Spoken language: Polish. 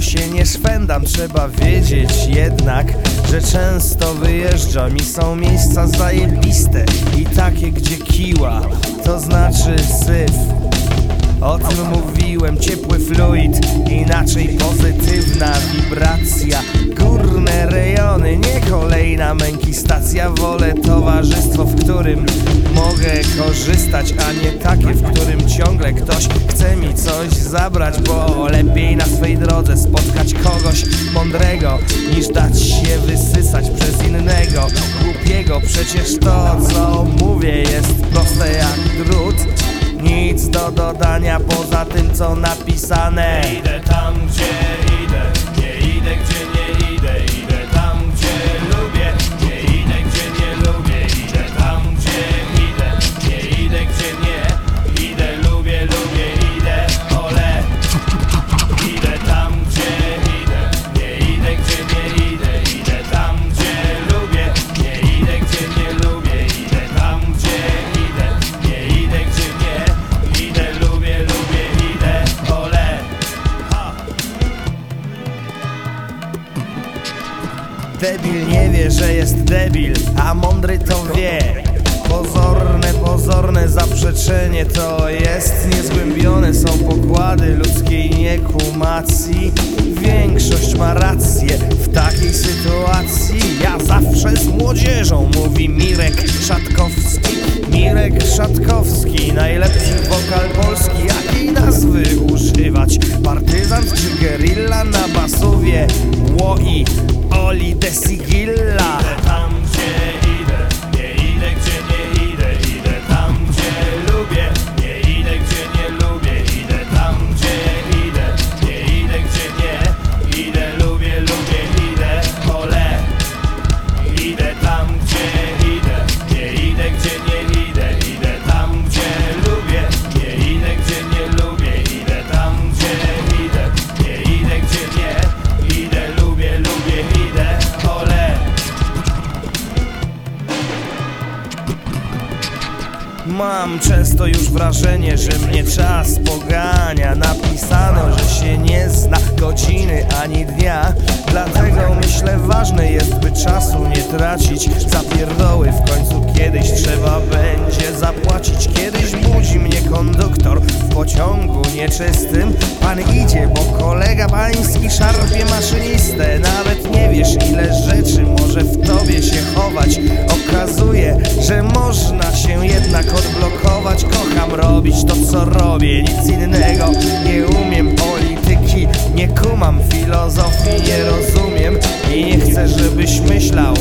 się nie szwendam, trzeba wiedzieć jednak Że często wyjeżdżam i są miejsca zajebiste I takie gdzie kiła, to znaczy syf. O tym mówiłem, ciepły fluid, inaczej pozytywna wibracja. Górne rejony, nie kolejna męki stacja Wolę towarzystwo, w którym mogę korzystać A nie takie, w którym ciągle ktoś chce mi coś zabrać Bo lepiej na swej drodze spotkać kogoś mądrego Niż dać się wysysać przez innego. Głupiego Przecież to, co mówię jest proste jak drut. Nic do dodania poza tym co napisane Debil nie wie, że jest debil, a mądry to wie. Pozorne, pozorne zaprzeczenie to jest Niezgłębione są pokłady ludzkiej niekumacji. Większość ma rację w takiej sytuacji. Ja zawsze z młodzieżą, mówi Mirek Szatkowski. Mirek Szatkowski, najlepszy wokal polski. Jakiej nazwy używać? Partyzant czy gerilla na basowie? Łoi, sol y de Mam często już wrażenie, że mnie czas pogania. Napisano, że się nie zna godziny ani dnia. Dlatego myślę ważne jest, by czasu nie tracić. Za pierdoły w końcu kiedyś trzeba będzie zapłacić. Kiedyś budzi mnie konduktor w pociągu nieczystym. Pan idzie, bo kolega Robić to co robię, nic innego Nie umiem. Polityki, nie kumam filozofii, nie rozumiem I nie chcę żebyś myślał,